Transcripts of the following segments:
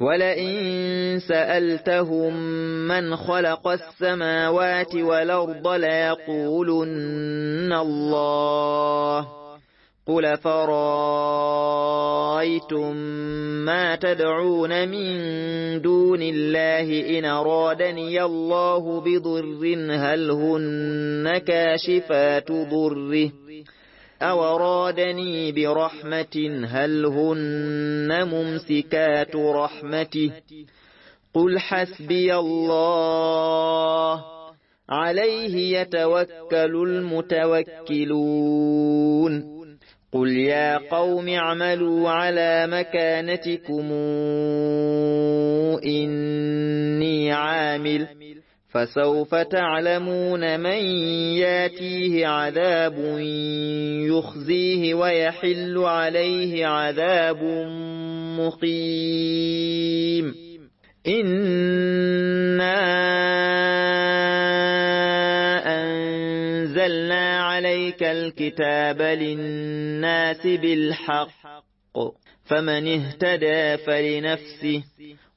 ولئن سألتهم من خلق السماوات والأرض ليقولن الله قل فرأيتم ما تدعون من دون الله إن أرادني الله بضر هل هن كاشفات ضره أو أرادني برحمة هل هن ممسكات رحمته قل حسبي الله عليه يتوكل المتوكلون قل يا قوم اعملوا على مكانتكم إني عامل فسوف تعلمون من ياتيه عذاب يخزيه ويحل عليه عذاب مقيم. إنا أنزلنا عليك الكتاب للناس بالحق. فمن اهتدى فلنفسه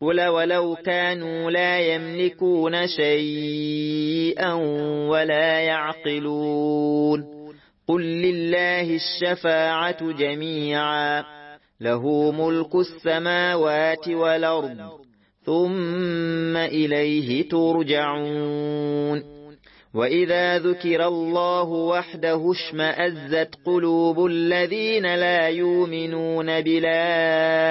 قل ولو كانوا لا يملكون شيئا ولا يعقلون قل لله الشفاعة جميعا له ملك السماوات والأرض ثم إليه ترجعون وإذا ذكر الله وحده اشمأزت قلوب الذين لا يؤمنون بالآخرة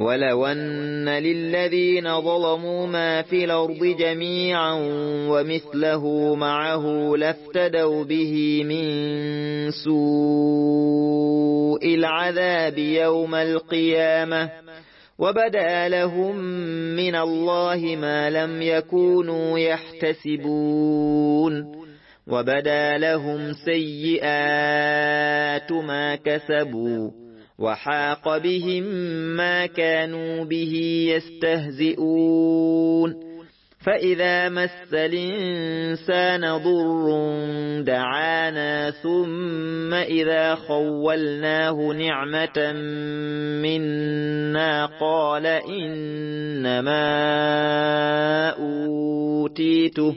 ولو أن للذين ظلموا ما في الأرض جميعا ومثله معه لافتدوا به من سوء العذاب يوم القيامة وبدا لهم من الله ما لم يكونوا يحتسبون وبدا لهم سيئات ما كسبوا وحاق بهم ما كانوا به يستهزئون. فإذا مس الإنسان ضر دعانا ثم إذا خولناه نعمة منا قال إنما أوتيته.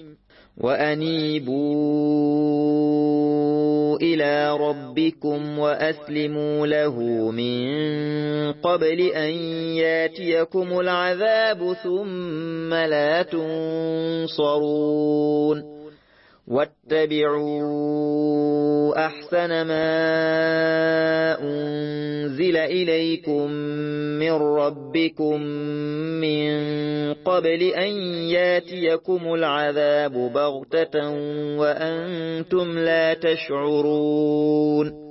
وأنيبوا إلى ربكم وأسلموا له من قبل أن ياتيكم العذاب ثم لا تنصرون واتبعوا أحسن ما أنزل إليكم من ربكم من قبل أن ياتيكم العذاب بغتة وأنتم لا تشعرون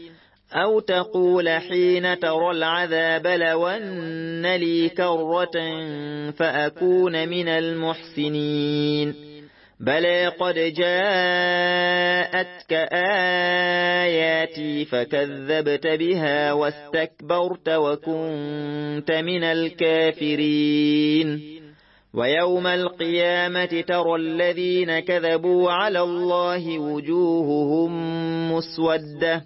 أو تقول حين ترى العذاب لو أن لي كرة فأكون من المحسنين. بلى قد جاءتك آياتي فكذبت بها واستكبرت وكنت من الكافرين. ويوم القيامة ترى الذين كذبوا على الله وجوههم مسودة.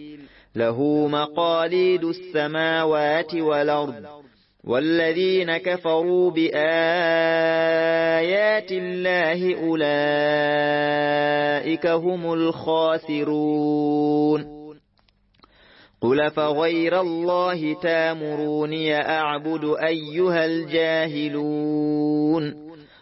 له مقاليد السماوات والأرض والذين كفروا بآيات الله أولئك هم الخاسرون. قل فغير الله تامروني أعبد أيها الجاهلون.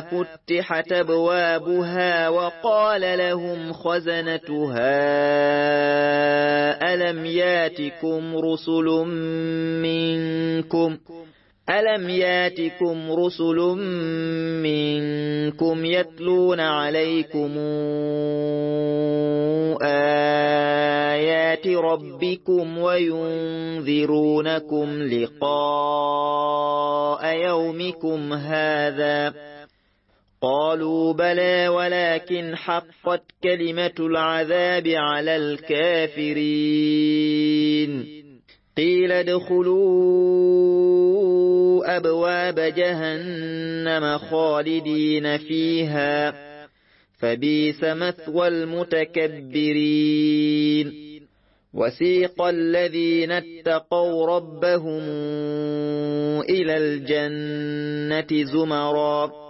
فتحت أبوابها وقال لهم خزنتها ألم ياتكم رسل منكم ألم ياتكم رسل منكم يتلون عليكم آيات ربكم وينذرونكم لقاء يومكم هذا قالوا بلى ولكن حقت كلمة العذاب على الكافرين. قيل ادخلوا أبواب جهنم خالدين فيها. فبيس مثوى المتكبرين. وسيق الذين اتقوا ربهم إلى الجنة زمرا.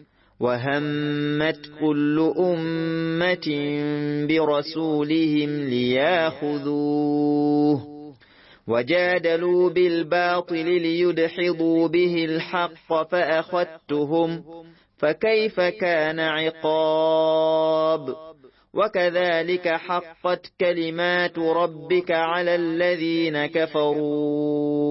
وهمت كل أمة برسولهم لياخذوه وجادلوا بالباطل ليدحضوا به الحق فأخذتهم فكيف كان عقاب؟ وكذلك حقت كلمات ربك على الذين كفروا.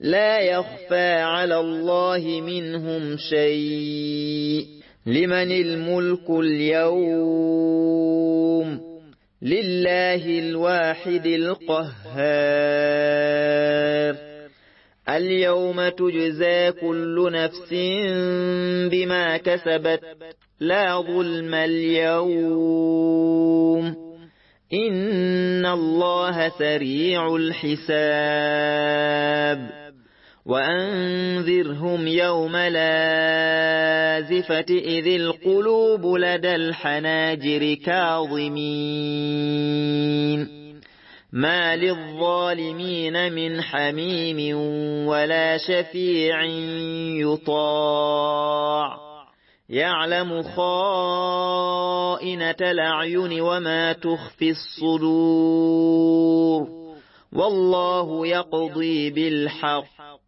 لا يخفى على الله منهم شيء. لمن الملك اليوم؟ لله الواحد القهار. اليوم تجزى كل نفس بما كسبت. لا ظلم اليوم. إن الله سريع الحساب. وأنذرهم يوم لازفة إذ القلوب لدى الحناجر كاظمين. ما للظالمين من حميم ولا شفيع يطاع. يعلم خائنة الأعين وما تخفي الصدور. والله يقضي بالحق.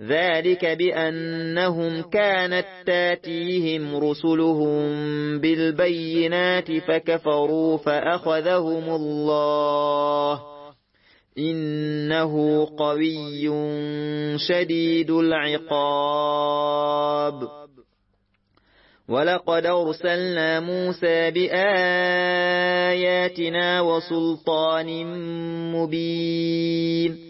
ذلك بأنهم كانت تاتيهم رسلهم بالبينات فكفروا فأخذهم الله إنه قوي شديد العقاب. ولقد أرسلنا موسى بآياتنا وسلطان مبين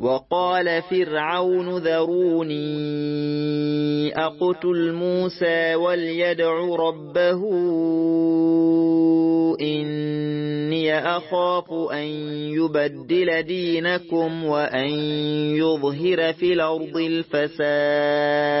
وقال فرعون ذروني أقتل موسى وليدع ربه إني أخاف أن يبدل دينكم وأن يظهر في الأرض الفساد.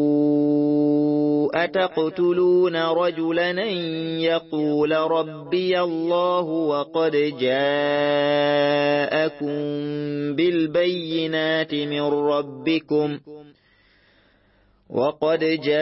أتقتلون رجلا يقول ربي الله وقد جاءكم بالبينات من ربكم وقد جاءكم